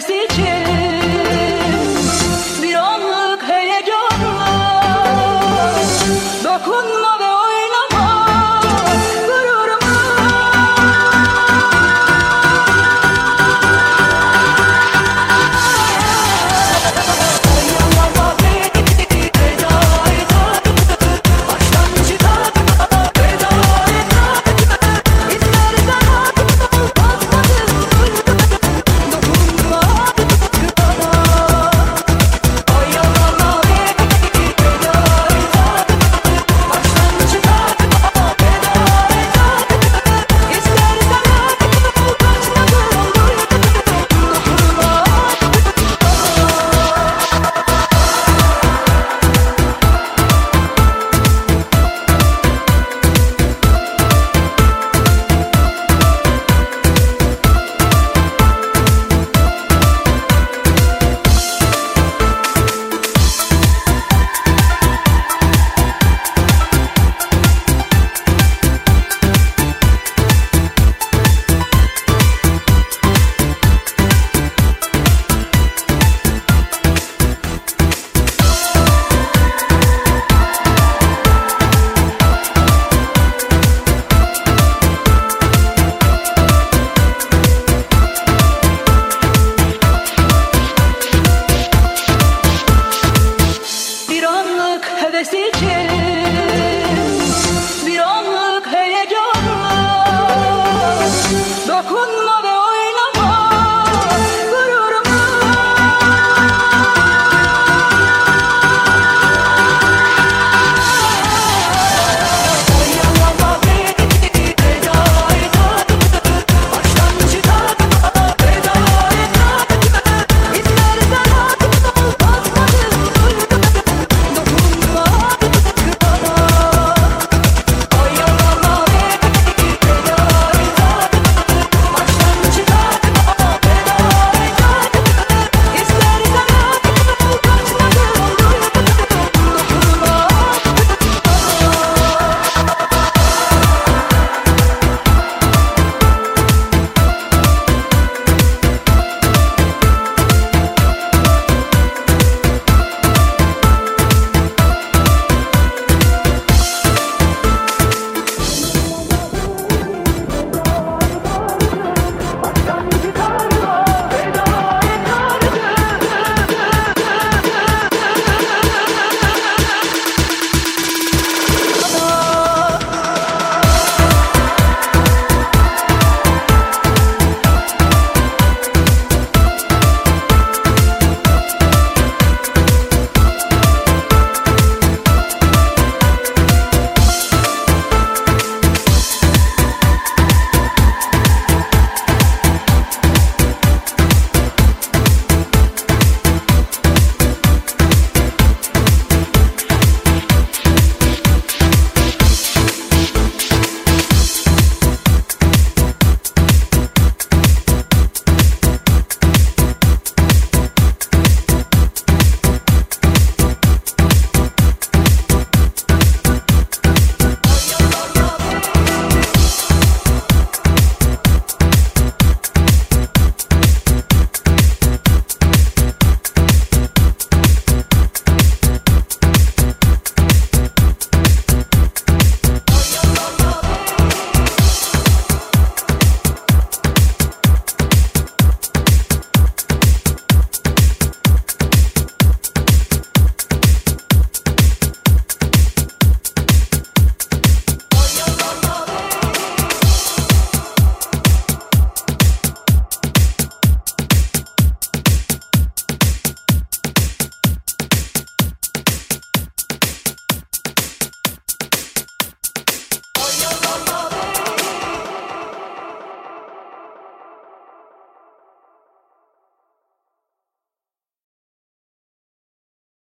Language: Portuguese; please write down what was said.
decidi